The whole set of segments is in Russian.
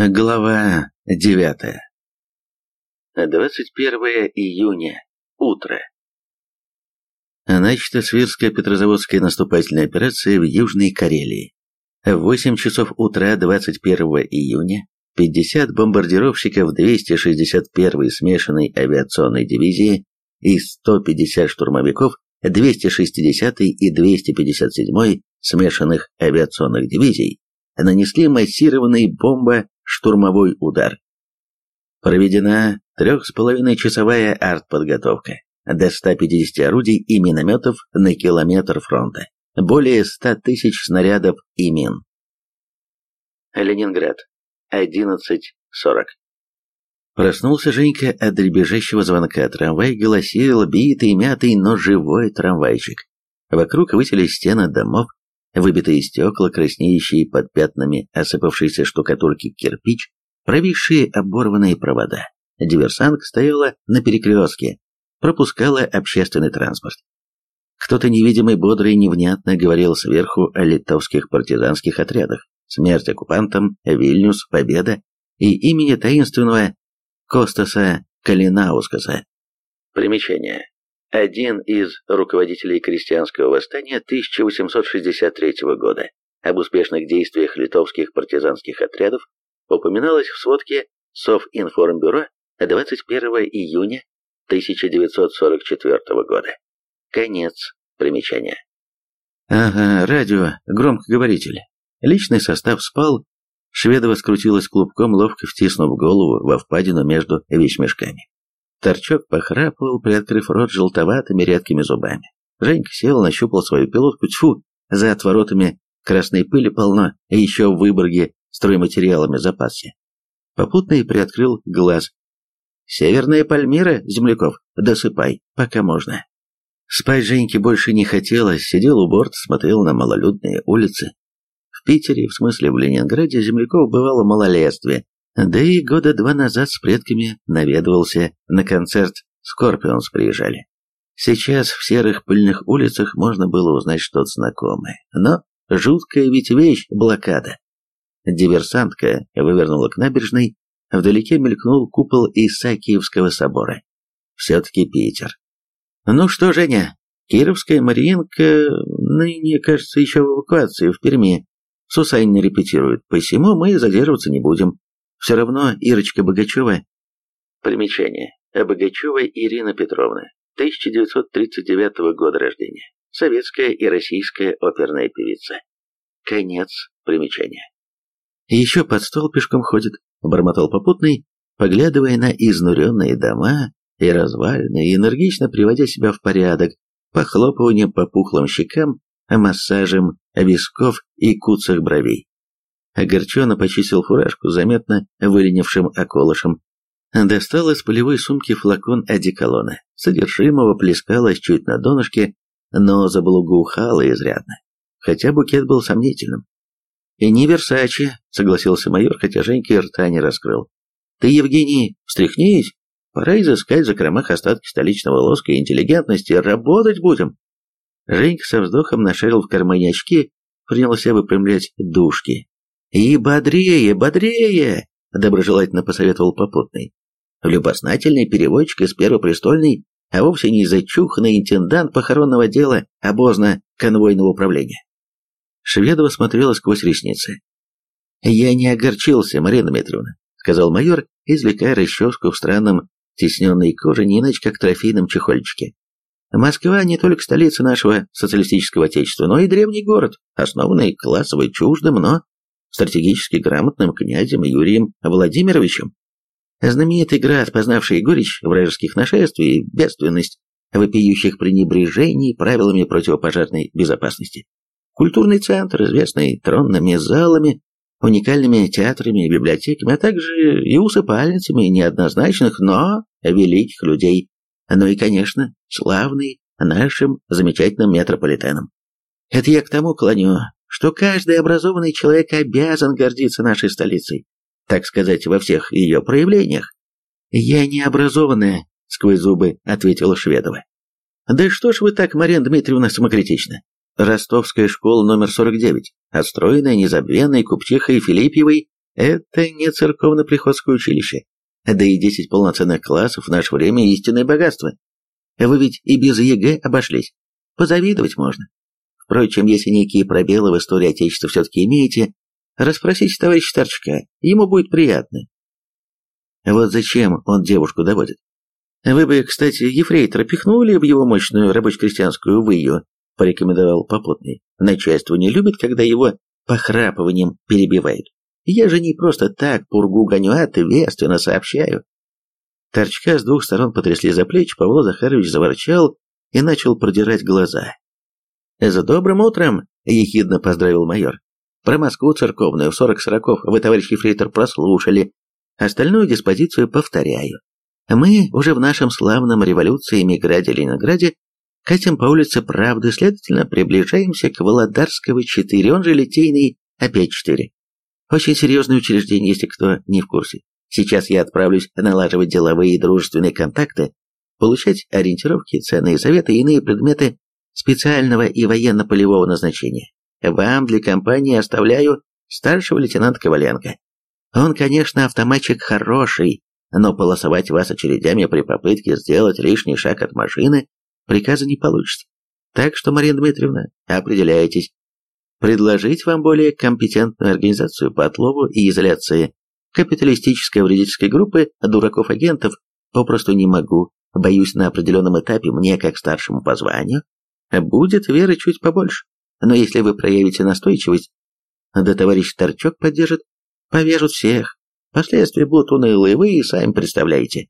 Глава девятая. 21 июня. Утро. Начата Свирская Петрозаводская наступательная операция в Южной Карелии. В 8 часов утра 21 июня 50 бомбардировщиков 261-й смешанной авиационной дивизии и 150 штурмовиков 260-й и 257-й смешанных авиационных дивизий нанесли массированный бомбо-штурмовой удар. Проведена трех с половиной часовая артподготовка до 150 орудий и минометов на километр фронта, более 100 тысяч снарядов и мин. Ленинград, 11.40. Проснулся Женька от дребезжащего звонка. Трамвай голосил, битый, мятый, но живой трамвайчик. Вокруг высились стены домов, выбитые стекла, краснеющие под пятнами осыпавшейся штукатурки кирпич, провисшие оборванные провода. Диверсантка стояла на перекрестке, пропускала общественный транспорт. Кто-то невидимый, бодрый, невнятно говорил сверху о литовских партизанских отрядах, смерть оккупантам, Вильнюс, победа и имени таинственного Костаса Калинаускаса. Примечание один из руководителей крестьянского восстания 1863 года. Об успешных действиях литовских партизанских отрядов упоминалось в сводке Совинформбюро 21 июня 1944 года. Конец примечания. Ага, радио, громкоговоритель. Личный состав спал, Шведова скрутилась клубком, ловко втиснув голову во впадину между вещмешками. Торчок похрапывал, приоткрыв рот желтоватыми редкими зубами. Женька сел, нащупал свою пилотку. Тьфу, за отворотами красной пыли полно, и еще в Выборге стройматериалами запасся. Попутно и приоткрыл глаз. «Северная Пальмира, земляков, досыпай, пока можно». Спать Женьке больше не хотелось, сидел у борта, смотрел на малолюдные улицы. В Питере, в смысле в Ленинграде, земляков бывало малолетствие, да и года два назад с предками наведывался на концерт «Скорпионс» приезжали. Сейчас в серых пыльных улицах можно было узнать что-то знакомое. Но жуткая ведь вещь – блокада. Диверсантка вывернула к набережной, вдалеке мелькнул купол Исаакиевского собора. Все-таки Питер. Ну что, Женя, Кировская Мариинка ныне, кажется, еще в эвакуации в Перми. Сусанина репетирует, посему мы задерживаться не будем. Все равно Ирочка Богачева... Примечание. Богачева Ирина Петровна, 1939 года рождения. Советская и российская оперная певица. Конец примечания. Еще под стол пешком ходит, бормотал попутный, поглядывая на изнуренные дома и развалины, и энергично приводя себя в порядок, похлопыванием по пухлым щекам, массажем висков и куцах бровей. Огорченно почистил фуражку, заметно выленившим околышем. Достал из полевой сумки флакон одеколона. Содержимого плескалось чуть на донышке, но заблугоухало изрядно. Хотя букет был сомнительным. «И не Версачи», — согласился майор, хотя Женька и рта не раскрыл. «Ты, Евгений, встряхнись. Пора изыскать за кромах остатки столичного лоска и интеллигентности. Работать будем». Женька со вздохом нашарил в кармане очки, принялся выпрямлять дужки. «И бодрее, бодрее!» — доброжелательно посоветовал попутный. Любознательный переводчик из Первопрестольной, а вовсе не зачуханный интендант похоронного дела обозно-конвойного управления. Шведова смотрела сквозь ресницы. «Я не огорчился, Марина Дмитриевна», — сказал майор, извлекая расческу в странном тесненной коже, не иначе как трофейном чехольчике. Москва не только столица нашего социалистического отечества, но и древний город, основанный классово чуждым, но стратегически грамотным князем Юрием Владимировичем. Знаменитый град, познавший горечь вражеских нашествий и бедственность вопиющих пренебрежений правилами противопожарной безопасности. Культурный центр, известный тронными залами, уникальными театрами и библиотеками, а также и усыпальницами неоднозначных, но великих людей. Ну и, конечно, славный нашим замечательным метрополитеном. Это я к тому клоню, что каждый образованный человек обязан гордиться нашей столицей, так сказать, во всех ее проявлениях. «Я не образованная», — сквозь зубы ответила Шведова. «Да что ж вы так, Мария Дмитриевна, самокритична? Ростовская школа номер 49, отстроенная незабвенной купчихой Филипьевой Это не церковно-приходское училище. Да и 10 полноценных классов в наше время истинное богатство. Вы ведь и без ЕГЭ обошлись. Позавидовать можно. Впрочем, если некие пробелы в истории Отечества все-таки имеете, расспросите товарища Торчка, ему будет приятно. Вот зачем он девушку доводит. Вы бы, кстати, ефрейтора пихнули в его мощную рабоче-крестьянскую выю, порекомендовал попутный. Начальство не любит, когда его похрапыванием перебивают. Я же не просто так пургу гоню, а ответственно сообщаю. Торчка с двух сторон потрясли за плечи, Павел Захарович заворчал и начал продирать глаза. «За добрым утром!» — ехидно поздравил майор. «Про Москву церковную в сорок сороков вы, товарищ ефрейтор, прослушали. Остальную диспозицию повторяю. Мы уже в нашем славном революции Миграде-Ленинграде катим по улице Правды, следовательно, приближаемся к Володарского 4, он же Литейный опять 4. Очень серьезное учреждение, если кто не в курсе. Сейчас я отправлюсь налаживать деловые и дружественные контакты, получать ориентировки, ценные советы и иные предметы специального и военно-полевого назначения. Вам для компании оставляю старшего лейтенанта Коваленко. Он, конечно, автоматчик хороший, но полосовать вас очередями при попытке сделать лишний шаг от машины приказа не получится. Так что, Марина Дмитриевна, определяйтесь, предложить вам более компетентную организацию по отлову и изоляции капиталистической вредительской группы дураков-агентов попросту не могу. Боюсь, на определенном этапе мне, как старшему по званию, будет веры чуть побольше. Но если вы проявите настойчивость, да товарищ Торчок поддержит, повяжут всех. Последствия будут унылые, вы и сами представляете.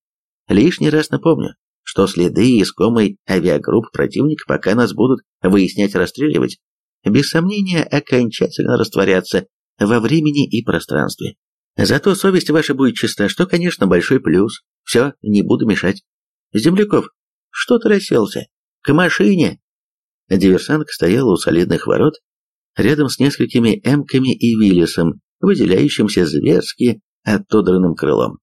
Лишний раз напомню, что следы искомой авиагрупп противника, пока нас будут выяснять расстреливать, без сомнения окончательно растворятся во времени и пространстве. Зато совесть ваша будет чиста, что, конечно, большой плюс. Все, не буду мешать. Земляков, что ты расселся? К машине!» Диверсант стоял у солидных ворот, рядом с несколькими эмками и Виллисом, выделяющимся зверски оттодранным крылом.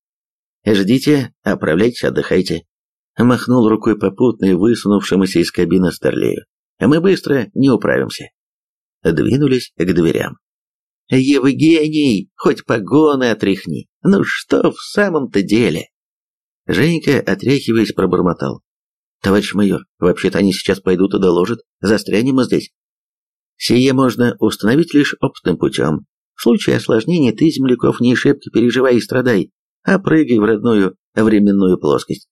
«Ждите, оправляйтесь, отдыхайте», — махнул рукой попутный, высунувшемуся из кабины Старлею. «Мы быстро не управимся» двинулись к дверям. «Евгений, хоть погоны отряхни! Ну что в самом-то деле?» Женька, отряхиваясь, пробормотал. «Товарищ майор, вообще-то они сейчас пойдут и доложат. Застрянем мы здесь». «Сие можно установить лишь опытным путем. В случае осложнений ты, земляков, не шибко переживай и страдай, а прыгай в родную временную плоскость.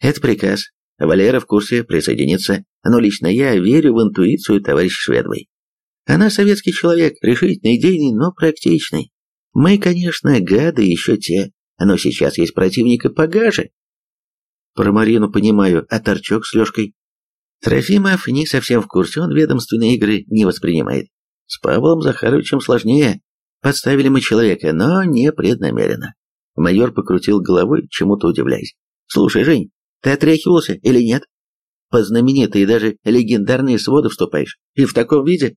Это приказ. Валера в курсе присоединиться, но лично я верю в интуицию товарища Шведовой. Она советский человек, решительный, идейный, но практичный. Мы, конечно, гады еще те, но сейчас есть противника погаже. Про Марину понимаю, а торчок с Лешкой? Трофимов не совсем в курсе, он ведомственные игры не воспринимает. С Павлом Захаровичем сложнее. Подставили мы человека, но не преднамеренно. Майор покрутил головой, чему-то удивляясь. «Слушай, Жень, ты отряхивался или нет? По знаменитые даже легендарные своды вступаешь. И в таком виде?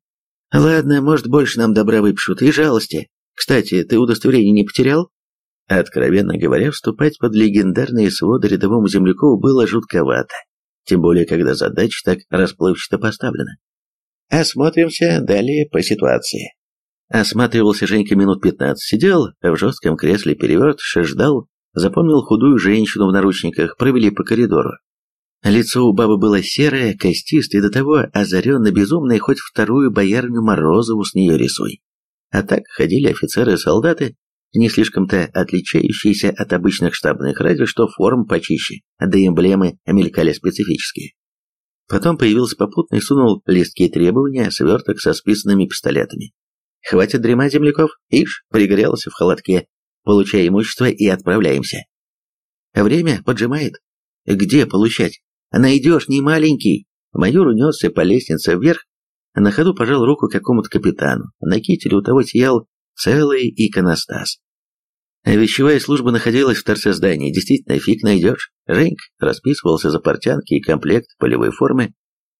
Ладно, может, больше нам добра выпишут и жалости. Кстати, ты удостоверение не потерял? Откровенно говоря, вступать под легендарные своды рядовому земляку было жутковато. Тем более, когда задача так расплывчато поставлена. Осмотримся далее по ситуации. Осматривался Женька минут пятнадцать, сидел в жестком кресле перевертыша, ждал, запомнил худую женщину в наручниках, провели по коридору. Лицо у бабы было серое, костистое, до того озаренно безумное, хоть вторую боярню Морозову с нее рисуй. А так ходили офицеры и солдаты, не слишком-то отличающиеся от обычных штабных, разве что форм почище, да и эмблемы мелькали специфические. Потом появился попутный, сунул листки требования, сверток со списанными пистолетами. «Хватит дремать, земляков, ишь, пригорелся в холодке, получай имущество и отправляемся». Время поджимает. Где получать? Найдешь, не маленький. Майор унесся по лестнице вверх, на ходу пожал руку какому-то капитану. На кителе у того сиял целый иконостас. Вещевая служба находилась в торце здания. Действительно, фиг найдешь. Женьк расписывался за портянки и комплект полевой формы.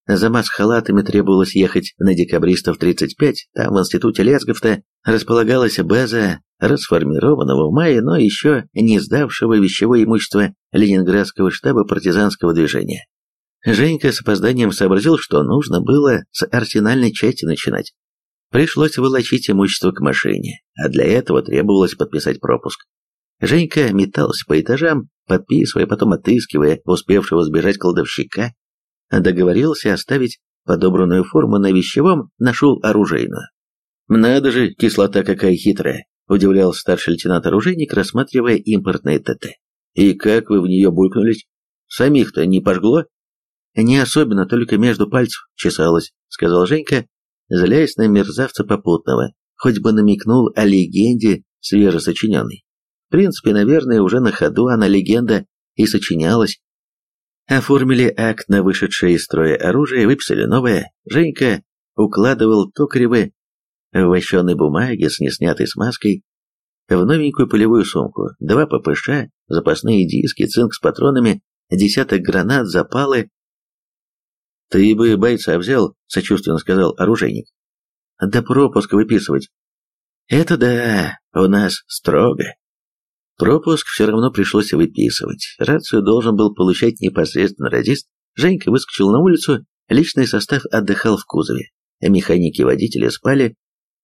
За маск-халатами требовалось ехать на декабристов 35. Там в институте Лесговта располагалась база расформированного в мае, но еще не сдавшего вещевое имущество Ленинградского штаба партизанского движения. Женька с опозданием сообразил, что нужно было с арсенальной части начинать. Пришлось волочить имущество к машине, а для этого требовалось подписать пропуск. Женька метался по этажам, подписывая, потом отыскивая успевшего сбежать кладовщика. Договорился оставить подобранную форму на вещевом, нашел оружейную. «Надо же, кислота какая хитрая!» – удивлялся старший лейтенант-оружейник, рассматривая импортные ТТ. «И как вы в нее булькнулись? Самих-то не пожгло?» «Не особенно, только между пальцев чесалось», — сказал Женька, злясь на мерзавца попутного, хоть бы намекнул о легенде свежесочиненной. В принципе, наверное, уже на ходу она легенда и сочинялась. Оформили акт на вышедшее из строя оружие, выписали новое. Женька укладывал токаревы в вощеной бумаге с неснятой смазкой в новенькую полевую сумку, два ППШ, запасные диски, цинк с патронами, десяток гранат, запалы. «Ты бы бойца взял», — сочувственно сказал оружейник. «Да пропуск выписывать». «Это да, у нас строго». Пропуск все равно пришлось выписывать. Рацию должен был получать непосредственно радист. Женька выскочил на улицу, личный состав отдыхал в кузове. Механики и водители спали.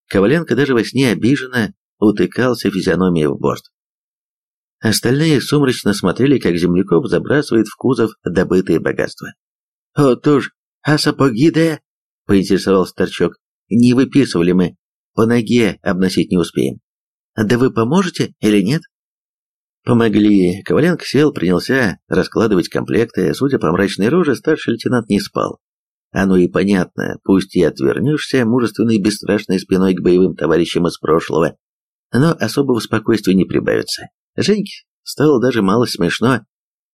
Коваленко даже во сне обиженно утыкался физиономией в борт. Остальные сумрачно смотрели, как земляков забрасывает в кузов добытые богатства. «О, туж, а сапоги да?» — поинтересовался Торчок. «Не выписывали мы, по ноге обносить не успеем. Да вы поможете или нет?» Помогли. Коваленко сел, принялся раскладывать комплекты. Судя по мрачной роже, старший лейтенант не спал. Оно и понятно, пусть и отвернешься мужественной бесстрашной спиной к боевым товарищам из прошлого, но особого спокойствия не прибавится. Женьке стало даже мало смешно.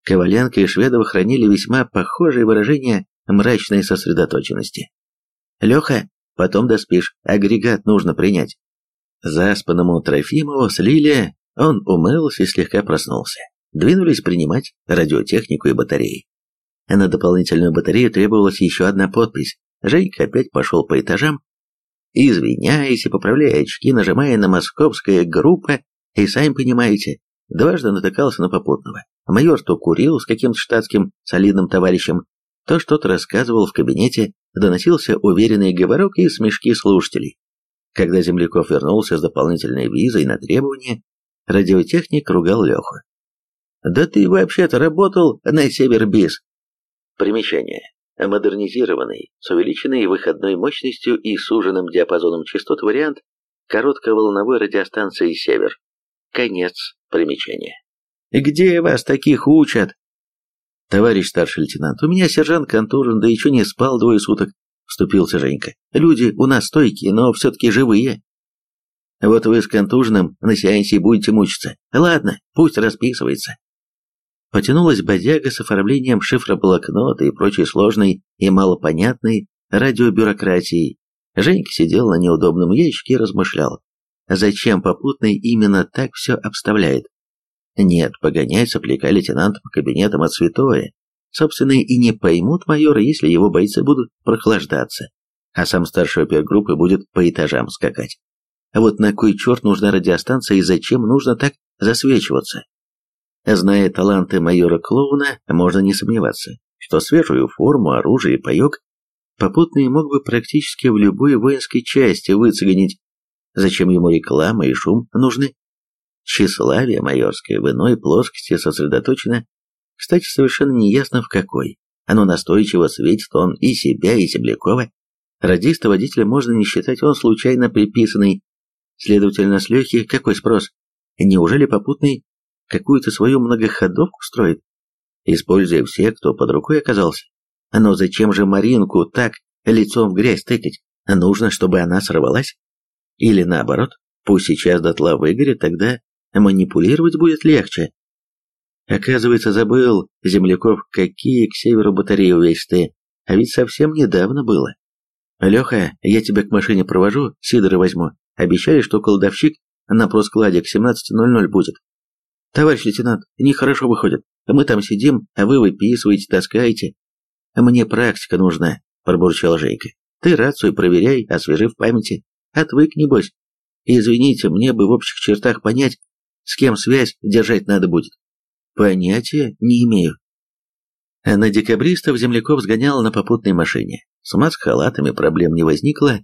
Коваленко и Шведова хранили весьма похожее выражение мрачной сосредоточенности. «Леха, потом доспишь, агрегат нужно принять». Заспанному Трофимову слили он умылся и слегка проснулся. Двинулись принимать радиотехнику и батареи. На дополнительную батарею требовалась еще одна подпись. Женька опять пошел по этажам, извиняясь и поправляя очки, нажимая на московская группа, и сами понимаете, дважды натыкался на попутного. Майор то курил с каким-то штатским солидным товарищем, то что-то рассказывал в кабинете, доносился уверенный говорок и смешки слушателей. Когда Земляков вернулся с дополнительной визой на требование, Радиотехник ругал Леху. «Да ты вообще-то работал на Севербиз!» Примечание. Модернизированный, с увеличенной выходной мощностью и суженным диапазоном частот вариант коротковолновой радиостанции «Север». Конец примечания. «Где вас таких учат?» «Товарищ старший лейтенант, у меня сержант контужен, да еще не спал двое суток», — вступился Женька. «Люди у нас стойкие, но все-таки живые. Вот вы с контужным на сеансе будете мучиться. Ладно, пусть расписывается. Потянулась бодяга с оформлением шифра блокнота и прочей сложной и малопонятной радиобюрократией. Женька сидел на неудобном ящике и размышлял, зачем попутный именно так все обставляет. Нет, погонять сопляка лейтенанта по кабинетам от святое. Собственно, и не поймут майора, если его бойцы будут прохлаждаться, а сам старший опергруппы будет по этажам скакать. А вот на кой черт нужна радиостанция и зачем нужно так засвечиваться? Зная таланты майора Клоуна, можно не сомневаться, что свежую форму, оружие и паек попутный мог бы практически в любой воинской части выцегонить. Зачем ему реклама и шум нужны? Тщеславие майорское в иной плоскости сосредоточено, кстати, совершенно неясно в какой. Оно настойчиво светит он и себя, и Землякова. Радиста водителя можно не считать, он случайно приписанный Следовательно, с Лехи какой спрос? Неужели попутный какую-то свою многоходовку строит, используя всех, кто под рукой оказался? Но зачем же Маринку так лицом в грязь тыкать? Нужно, чтобы она сорвалась? Или наоборот, пусть сейчас дотла выгорит, тогда манипулировать будет легче. Оказывается, забыл, земляков, какие к северу батареи увесистые, а ведь совсем недавно было. Леха, я тебя к машине провожу, Сидора возьму, Обещали, что кладовщик на проскладе к 17.00 будет. Товарищ лейтенант, нехорошо выходит. Мы там сидим, а вы выписываете, таскаете. Мне практика нужна, пробурчал Жейка. Ты рацию проверяй, освежи в памяти. Отвык, небось. Извините, мне бы в общих чертах понять, с кем связь держать надо будет. Понятия не имею. На декабристов земляков сгонял на попутной машине. С маск-халатами проблем не возникло,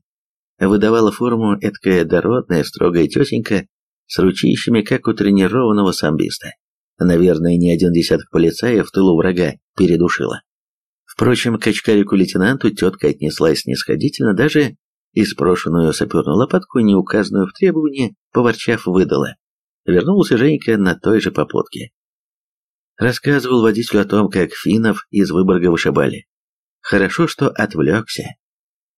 выдавала форму эткая дородная, строгая тетенька с ручищами, как у тренированного самбиста. Наверное, не один десяток полицаев в тылу врага передушила. Впрочем, к очкарику-лейтенанту тетка отнеслась снисходительно, даже и спрошенную саперную лопатку, не указанную в требовании, поворчав, выдала. Вернулся Женька на той же попутке. Рассказывал водителю о том, как финнов из Выборга вышибали. Хорошо, что отвлекся.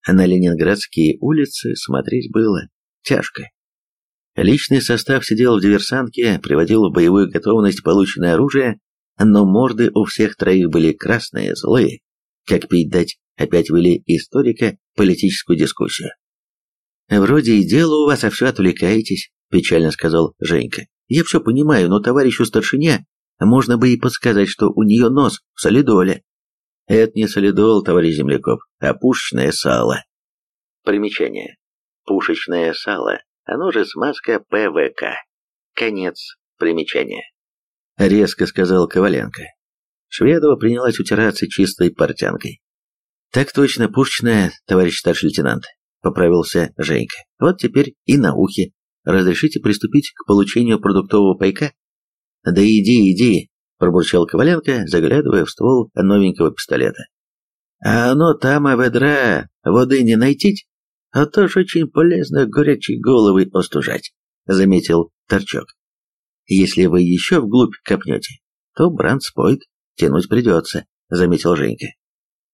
На ленинградские улицы смотреть было тяжко. Личный состав сидел в диверсантке, приводил в боевую готовность полученное оружие, но морды у всех троих были красные, злые. Как пить дать, опять вели историка политическую дискуссию. «Вроде и дело у вас, а все отвлекаетесь», – печально сказал Женька. «Я все понимаю, но товарищу старшине можно бы и подсказать, что у нее нос в солидоле». «Это не солидол, товарищ земляков, а пушечное сало». Примечание. Пушечное сало, оно же смазка ПВК. Конец примечания. Резко сказал Коваленко. Шведова принялась утираться чистой портянкой. «Так точно, пушечная, товарищ старший лейтенант», — поправился Женька. «Вот теперь и на ухе. Разрешите приступить к получению продуктового пайка?» «Да иди, иди», — пробурчал Коваленко, заглядывая в ствол новенького пистолета. «А оно там, а ведра, воды не найти? А то ж очень полезно горячие головы остужать», — заметил Торчок. «Если вы еще вглубь копнете, то бранд споет, тянуть придется», — заметил Женька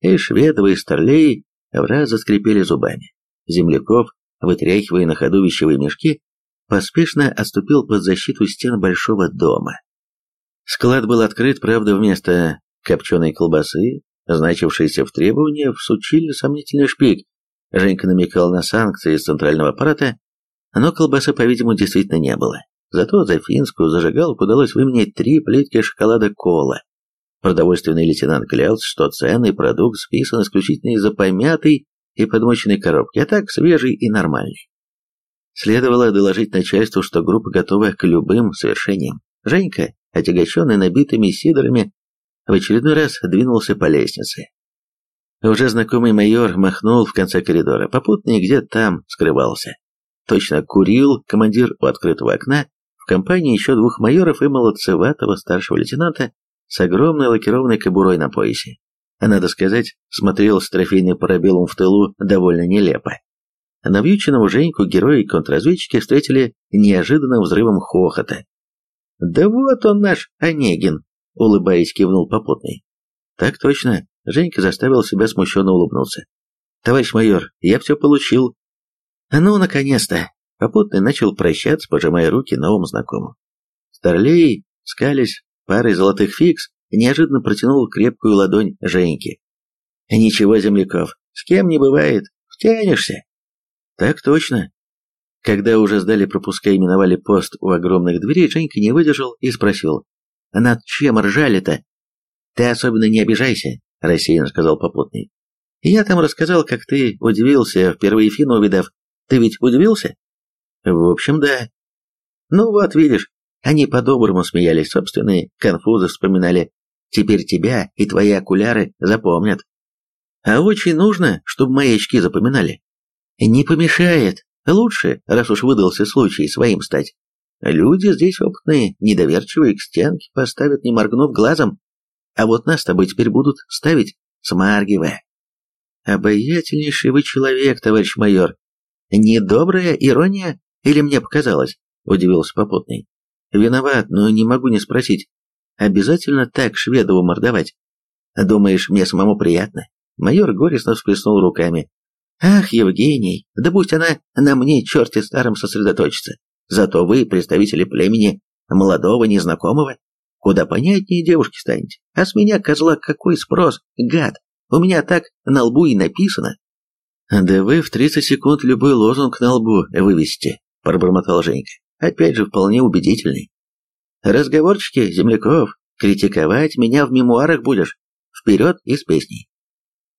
и Шведова, и Старлей в раз заскрипели зубами. Земляков, вытряхивая на ходу вещевые мешки, поспешно отступил под защиту стен большого дома. Склад был открыт, правда, вместо копченой колбасы, значившейся в требовании, всучили сомнительный шпик. Женька намекал на санкции из центрального аппарата, но колбасы, по-видимому, действительно не было. Зато за финскую зажигалку удалось выменять три плитки шоколада кола, Продовольственный лейтенант клялся, что ценный продукт списан исключительно из-за помятой и подмоченной коробки, а так свежий и нормальный. Следовало доложить начальству, что группа готова к любым совершениям. Женька, отягощенный набитыми сидорами, в очередной раз двинулся по лестнице. Уже знакомый майор махнул в конце коридора, попутный где-то там скрывался. Точно курил командир у открытого окна в компании еще двух майоров и молодцеватого старшего лейтенанта, с огромной лакированной кобурой на поясе. Надо сказать, смотрел с трофейным парабеллум в тылу довольно нелепо. Навьюченного Женьку герои контрразведчики встретили неожиданным взрывом хохота. «Да вот он наш Онегин!» — улыбаясь, кивнул попутный. «Так точно!» — Женька заставил себя смущенно улыбнуться. «Товарищ майор, я все получил». «Ну, наконец-то!» Попутный начал прощаться, пожимая руки новым знакомым. Старлей, скались, парой золотых фикс, неожиданно протянул крепкую ладонь Женьке. «Ничего, земляков, с кем не бывает, втянешься». «Так точно». Когда уже сдали пропуска и миновали пост у огромных дверей, Женька не выдержал и спросил. «Над чем ржали-то?» «Ты особенно не обижайся», — рассеянно сказал попутный. «Я там рассказал, как ты удивился, впервые Фину увидав. Ты ведь удивился?» «В общем, да». «Ну вот, видишь, они по-доброму смеялись, собственные конфузы вспоминали. Теперь тебя и твои окуляры запомнят. А очень нужно, чтобы мои очки запоминали. Не помешает. Лучше, раз уж выдался случай, своим стать. Люди здесь опытные, недоверчивые, к стенке поставят, не моргнув глазом. А вот нас с тобой теперь будут ставить, смаргивая. Обаятельнейший вы человек, товарищ майор. Недобрая ирония или мне показалось? Удивился попутный. Виноват, но не могу не спросить. Обязательно так Шведову мордовать? Думаешь, мне самому приятно? Майор горестно всплеснул руками. Ах, Евгений, да пусть она на мне, черте старом, сосредоточится. Зато вы, представители племени молодого незнакомого, куда понятнее девушки станете. А с меня, козла, какой спрос, гад? У меня так на лбу и написано. Да вы в 30 секунд любой лозунг на лбу вывесите, пробормотал Женька опять же вполне убедительный. Разговорчики, земляков, критиковать меня в мемуарах будешь. Вперед и с песней.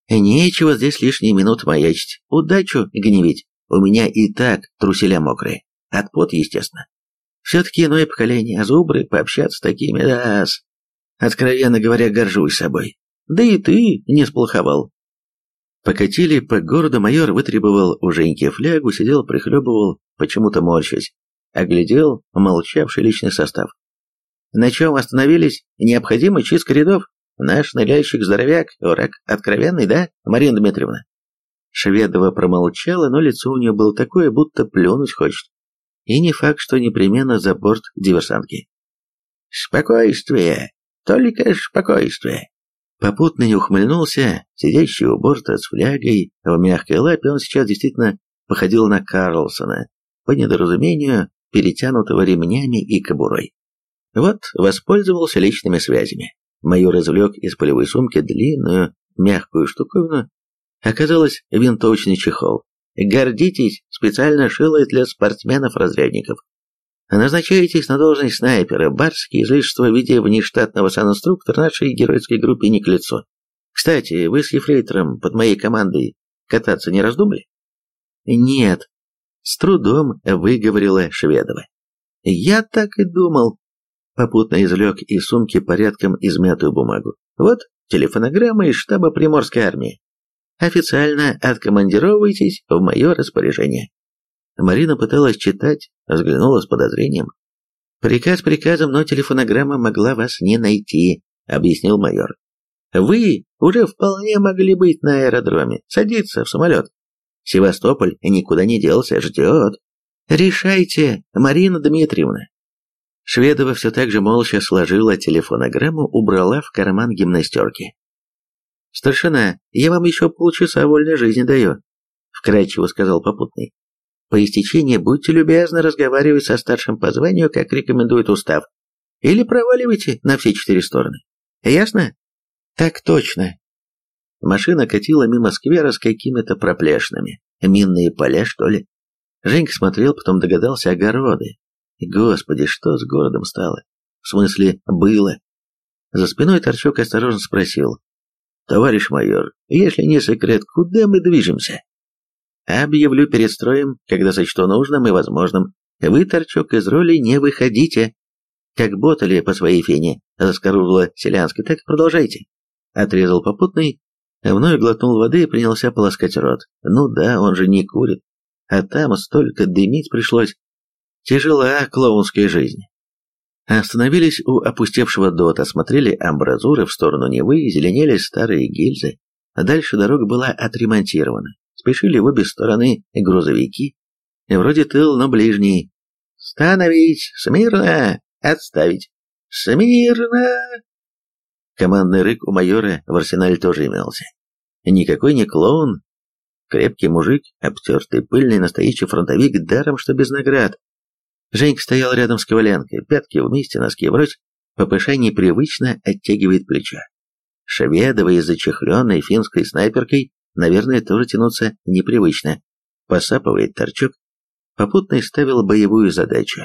Нечего здесь лишние минуты маячить, удачу гневить. У меня и так труселя мокрые. От пот, естественно. Все-таки иное поколение, а зубры пообщаться с такими, да -с. Откровенно говоря, горжусь собой. Да и ты не сплоховал. Покатили по городу, майор вытребовал у Женьки флягу, сидел, прихлебывал, почему-то морщась, оглядел молчавший личный состав. На чем остановились? Необходима чистка рядов? Наш ныряльщик здоровяк, враг откровенный, да, Марина Дмитриевна? Шведова промолчала, но лицо у нее было такое, будто плюнуть хочет. И не факт, что непременно за борт диверсантки. «Спокойствие! Только спокойствие!» Попутно не ухмыльнулся, сидящий у борта с флягой в мягкой лапе, он сейчас действительно походил на Карлсона, по недоразумению, перетянутого ремнями и кобурой. Вот, воспользовался личными связями. Майор извлек из полевой сумки длинную, мягкую штуковину. Оказалось, винтовочный чехол. Гордитесь, специально шило для спортсменов-разрядников. Назначаетесь на должность снайпера. Барские излишества в виде внештатного санинструктора нашей геройской группе не к лицу. Кстати, вы с ефрейтором под моей командой кататься не раздумали? Нет. С трудом выговорила Шведова. Я так и думал. Попутно извлек из сумки порядком измятую бумагу. Вот телефонограмма из штаба Приморской армии. Официально откомандировывайтесь в мое распоряжение. Марина пыталась читать, взглянула с подозрением. «Приказ приказом, но телефонограмма могла вас не найти», — объяснил майор. «Вы уже вполне могли быть на аэродроме, садиться в самолет. Севастополь никуда не делся, ждет. Решайте, Марина Дмитриевна». Шведова все так же молча сложила телефонограмму, убрала в карман гимнастерки. «Старшина, я вам еще полчаса вольной жизни даю», — вкрадчиво сказал попутный. По истечении будьте любезны разговаривать со старшим по званию, как рекомендует устав. Или проваливайте на все четыре стороны. Ясно? Так точно. Машина катила мимо сквера с какими-то проплешинами. Минные поля, что ли? Женька смотрел, потом догадался огороды. Господи, что с городом стало? В смысле, было? За спиной Торчок осторожно спросил. «Товарищ майор, если не секрет, куда мы движемся?» Объявлю перед строем, когда сочту нужным и возможным. Вы, торчок, из роли не выходите. Как ботали по своей фене, заскорузла Селянской, так продолжайте. Отрезал попутный, вновь глотнул воды и принялся полоскать рот. Ну да, он же не курит. А там столько дымить пришлось. Тяжела клоунская жизнь. Остановились у опустевшего дота, смотрели амбразуры в сторону Невы, зеленели старые гильзы. А дальше дорога была отремонтирована спешили в обе стороны грузовики. Вроде тыл, но ближний. «Становить! Смирно! Отставить! Смирно!» Командный рык у майора в арсенале тоже имелся. Никакой не клоун. Крепкий мужик, обтертый, пыльный, настоящий фронтовик, даром что без наград. Женька стоял рядом с Коваленко, пятки вместе, носки врозь, ППШ непривычно оттягивает плечо. Шведова из зачехленной финской снайперкой наверное, тоже тянуться непривычно. Посапывает торчок. Попутный ставил боевую задачу.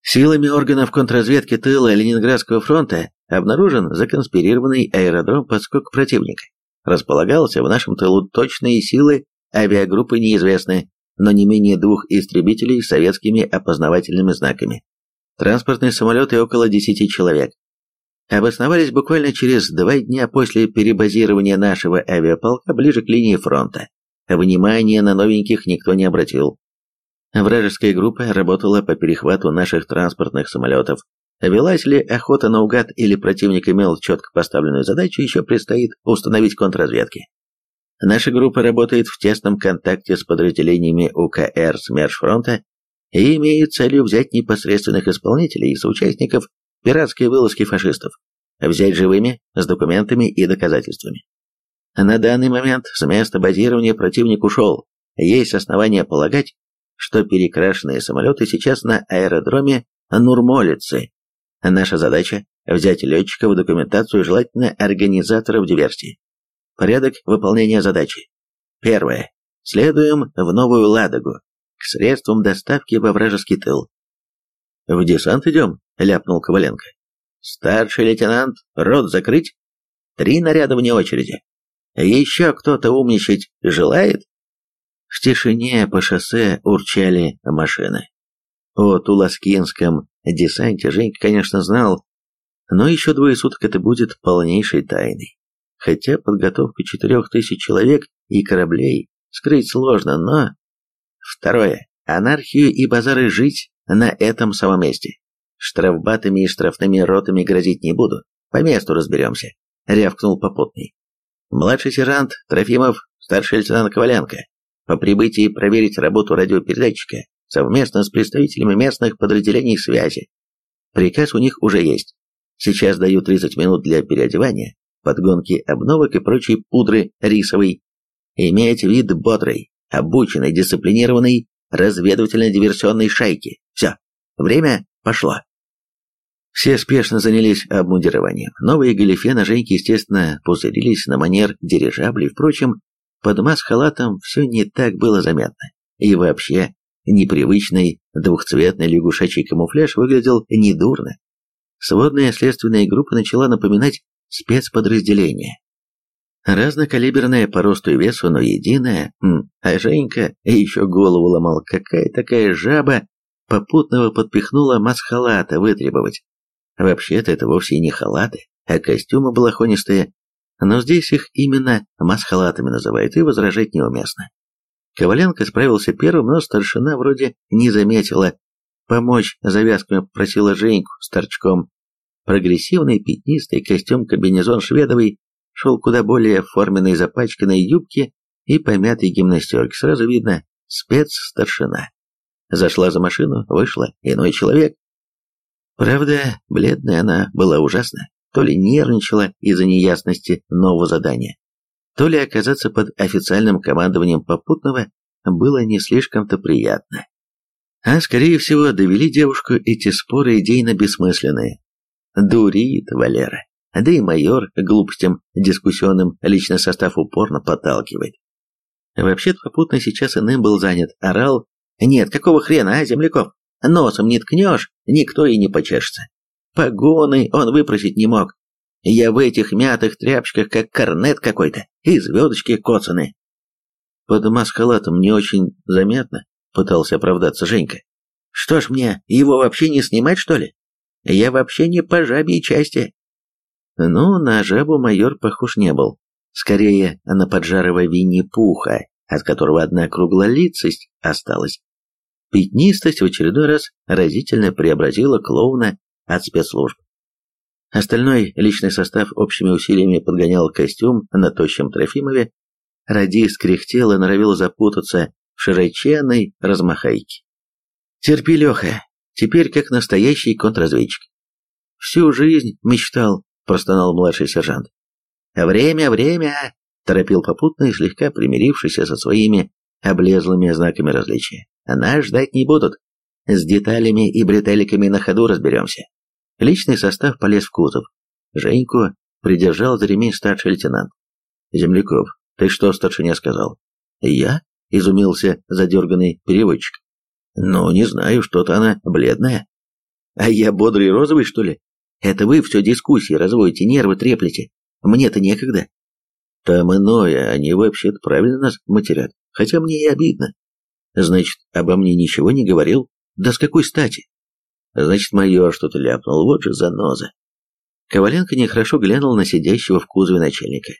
Силами органов контрразведки тыла Ленинградского фронта обнаружен законспирированный аэродром подскок противника. Располагался в нашем тылу точные силы авиагруппы неизвестны, но не менее двух истребителей с советскими опознавательными знаками. Транспортные самолеты около 10 человек обосновались буквально через два дня после перебазирования нашего авиаполка ближе к линии фронта. Внимания на новеньких никто не обратил. Вражеская группа работала по перехвату наших транспортных самолетов. Велась ли охота наугад или противник имел четко поставленную задачу, еще предстоит установить контрразведки. Наша группа работает в тесном контакте с подразделениями УКР СМЕРШ-фронта и имеет целью взять непосредственных исполнителей и соучастников пиратской вылазки фашистов, взять живыми, с документами и доказательствами. На данный момент с места базирования противник ушел. Есть основания полагать, что перекрашенные самолеты сейчас на аэродроме Нурмолицы. Наша задача – взять летчиков, документацию, желательно организаторов диверсии. Порядок выполнения задачи. Первое. Следуем в Новую Ладогу, к средствам доставки во вражеский тыл. «В десант идем?» — ляпнул Коваленко. «Старший лейтенант, рот закрыть. Три наряда вне очереди. Еще кто-то умничать желает?» В тишине по шоссе урчали машины. О Туласкинском десанте Женька, конечно, знал, но еще двое суток это будет полнейшей тайной. Хотя подготовка четырех тысяч человек и кораблей скрыть сложно, но... Второе. Анархию и базары жить на этом самом месте. Штрафбатами и штрафными ротами грозить не буду. По месту разберемся, рявкнул попутный. Младший сержант Трофимов, старший лейтенант Коваленко. По прибытии проверить работу радиопередатчика совместно с представителями местных подразделений связи. Приказ у них уже есть. Сейчас даю 30 минут для переодевания, подгонки обновок и прочей пудры рисовой. Иметь вид бодрой, обученной, дисциплинированной, разведывательно-диверсионной шайки. Все, время пошло. Все спешно занялись обмундированием. Новые галифе на Женьке, естественно, пузырились на манер дирижаблей. Впрочем, под маск-халатом все не так было заметно. И вообще, непривычный двухцветный лягушачий камуфляж выглядел недурно. Сводная следственная группа начала напоминать спецподразделение. Разнокалиберная по росту и весу, но единая. А Женька еще голову ломал, какая такая жаба попутного подпихнула маск-халата вытребовать. Вообще-то это вовсе не халаты, а костюмы балахонистые, но здесь их именно масхалатами называют, и возражать неуместно. Коваленко справился первым, но старшина вроде не заметила. Помочь завязками просила Женьку с торчком. Прогрессивный пятнистый костюм-комбинезон шведовый шел куда более форменной запачканной юбки и помятой гимнастерки. Сразу видно, спецстаршина. Зашла за машину, вышла иной человек. Правда, бледная она была ужасно то ли нервничала из-за неясности нового задания, то ли оказаться под официальным командованием попутного было не слишком-то приятно. А скорее всего довели девушку эти споры идейно бессмысленные. Дурит Валера. Да и майор глупостям дискуссионным личный состав упорно подталкивает. Вообще-то попутно сейчас иным был занят, орал «Нет, какого хрена, а, земляков? Носом не ткнешь, никто и не почешется. Погоны он выпросить не мог. Я в этих мятых тряпочках, как корнет какой-то, и звездочки коцаны. Под маскалатом не очень заметно, пытался оправдаться Женька. Что ж мне, его вообще не снимать, что ли? Я вообще не по жабьей части. Ну, на жабу майор похож не был. Скорее, на поджарого Винни-Пуха, от которого одна круглолицость осталась. Пятнистость в очередной раз разительно преобразила клоуна от спецслужб. Остальной личный состав общими усилиями подгонял костюм на тощем Трофимове, радист кряхтел и норовил запутаться в широченной размахайке. «Терпи, Леха, теперь как настоящий контрразведчик». «Всю жизнь мечтал», – простонал младший сержант. «Время, время!» – торопил попутный, слегка примирившийся со своими облезлыми знаками различия. «Нас ждать не будут. С деталями и бретельками на ходу разберемся. Личный состав полез в кузов. Женьку придержал за ремень старший лейтенант. «Земляков, ты что старшине сказал?» «Я?» – изумился задерганный переводчик. «Ну, не знаю, что-то она бледная». «А я бодрый розовый, что ли? Это вы все дискуссии разводите, нервы треплете. Мне-то некогда». «Там иное, они вообще-то правильно нас матерят, хотя мне и обидно». «Значит, обо мне ничего не говорил?» Да с какой стати? Значит, майор что-то ляпнул, вот же заноза. Коваленко нехорошо глянул на сидящего в кузове начальника.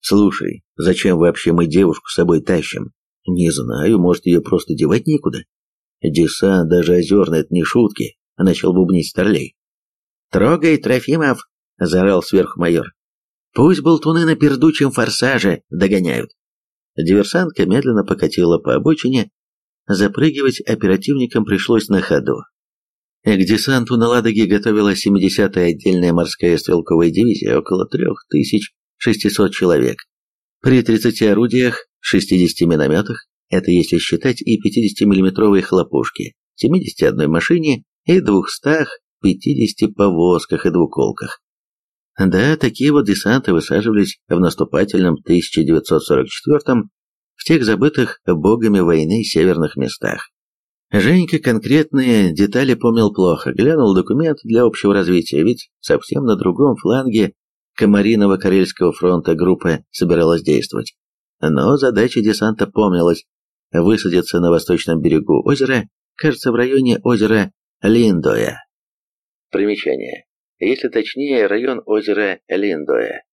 «Слушай, зачем вообще мы девушку с собой тащим? Не знаю, может, ее просто девать некуда. Десант, даже озерный, это не шутки», — начал бубнить Старлей. «Трогай, Трофимов!» — заорал сверху майор. «Пусть болтуны на пердучем форсаже догоняют». Диверсантка медленно покатила по обочине, Запрыгивать оперативникам пришлось на ходу. К десанту на Ладоге готовилась 70-я отдельная морская стрелковая дивизия, около 3600 человек. При 30 орудиях, 60 минометах, это если считать и 50-миллиметровые хлопушки, 71 машине и 250 повозках и двуколках. Да, такие вот десанты высаживались в наступательном 1944 в тех забытых богами войны северных местах. Женька конкретные детали помнил плохо, глянул документ для общего развития, ведь совсем на другом фланге Комариного Карельского фронта группа собиралась действовать. Но задача десанта помнилась – высадиться на восточном берегу озера, кажется, в районе озера Линдоя. Примечание. Если точнее, район озера Линдоя,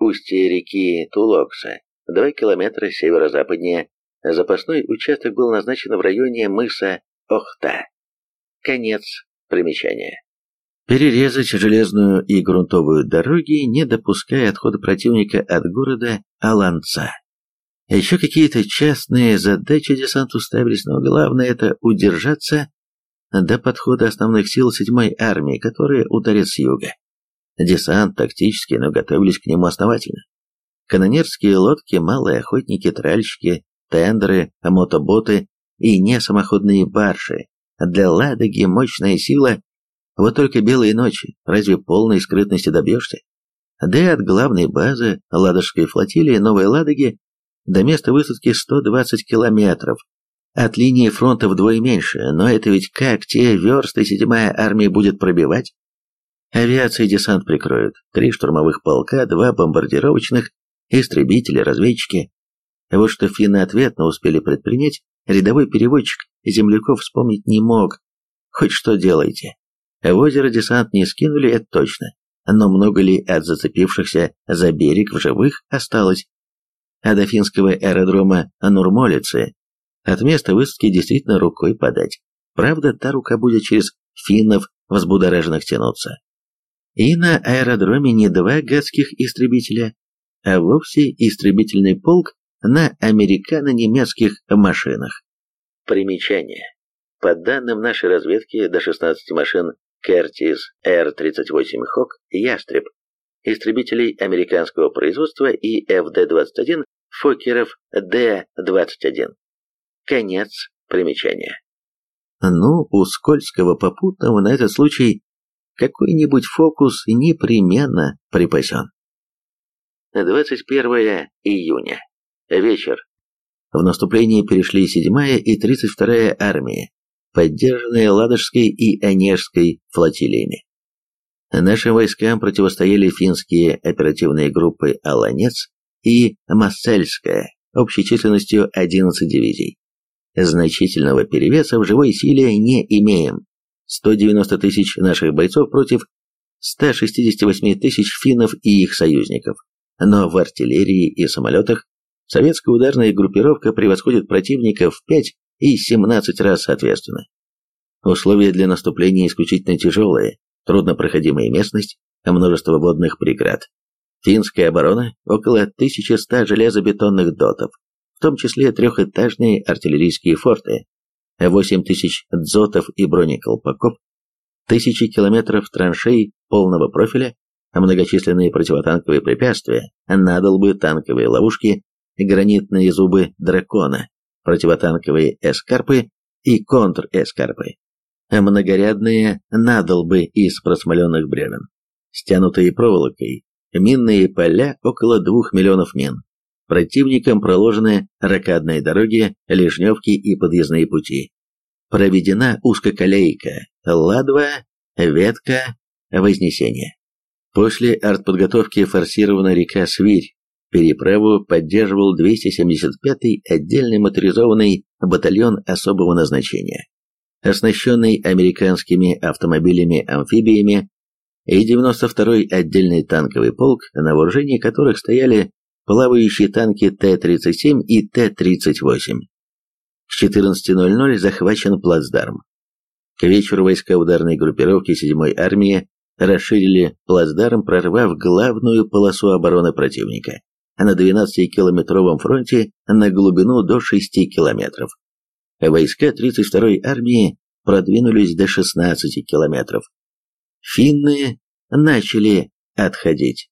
устье реки Тулокса, 2 километра северо-западнее. Запасной участок был назначен в районе мыса Охта. Конец примечания. Перерезать железную и грунтовую дороги, не допуская отхода противника от города Аланца. Еще какие-то частные задачи десанту ставились, но главное это удержаться до подхода основных сил 7-й армии, которые ударят с юга. Десант тактический, но готовились к нему основательно. Канонерские лодки, малые охотники, тральщики, тендеры, мотоботы и несамоходные баржи. Для Ладоги мощная сила. Вот только белые ночи, разве полной скрытности добьешься? Да и от главной базы Ладожской флотилии Новой Ладоги до места высадки 120 километров. От линии фронта вдвое меньше, но это ведь как те версты седьмая армия будет пробивать? Авиация и десант прикроют. Три штурмовых полка, два бомбардировочных, истребители, разведчики. Вот что финны ответно успели предпринять, рядовой переводчик земляков вспомнить не мог. Хоть что делайте. В озеро десант не скинули, это точно. Но много ли от зацепившихся за берег в живых осталось? А до финского аэродрома Нурмолицы от места высадки действительно рукой подать. Правда, та рука будет через финнов взбудораженных тянуться. И на аэродроме не два гадских истребителя, а вовсе истребительный полк на американо-немецких машинах. Примечание. По данным нашей разведки, до 16 машин Кертис Р-38 Хок Ястреб, истребителей американского производства и ФД-21 Фокеров Д-21. Конец примечания. Ну, у Скользкого попутного на этот случай какой-нибудь фокус непременно припасен. 21 июня. Вечер. В наступление перешли 7-я и 32-я армии, поддержанные Ладожской и Онежской флотилиями. Нашим войскам противостояли финские оперативные группы «Аланец» и «Массельская» общей численностью 11 дивизий. Значительного перевеса в живой силе не имеем. 190 тысяч наших бойцов против 168 тысяч финнов и их союзников. Но в артиллерии и самолетах советская ударная группировка превосходит противника в 5 и 17 раз соответственно. Условия для наступления исключительно тяжелые, труднопроходимая местность, множество водных преград. Финская оборона – около 1100 железобетонных дотов, в том числе трехэтажные артиллерийские форты, 8 тысяч дзотов и бронеколпаков, тысячи километров траншей полного профиля, многочисленные противотанковые препятствия, надолбы, танковые ловушки, гранитные зубы дракона, противотанковые эскарпы и контр-эскарпы, многорядные надолбы из просмоленных бревен, стянутые проволокой, минные поля около двух миллионов мин, Противникам проложены ракадные дороги, лежневки и подъездные пути. Проведена узкоколейка, ладва, ветка, вознесение. После артподготовки форсирована река Свирь. Переправу поддерживал 275-й отдельный моторизованный батальон особого назначения, оснащенный американскими автомобилями-амфибиями и 92-й отдельный танковый полк, на вооружении которых стояли плавающие танки Т-37 и Т-38. С 14.00 захвачен плацдарм. К вечеру войска ударной группировки 7-й армии расширили плацдарм, прорвав главную полосу обороны противника на 12-километровом фронте на глубину до 6 километров. Войска 32-й армии продвинулись до 16 километров. Финны начали отходить.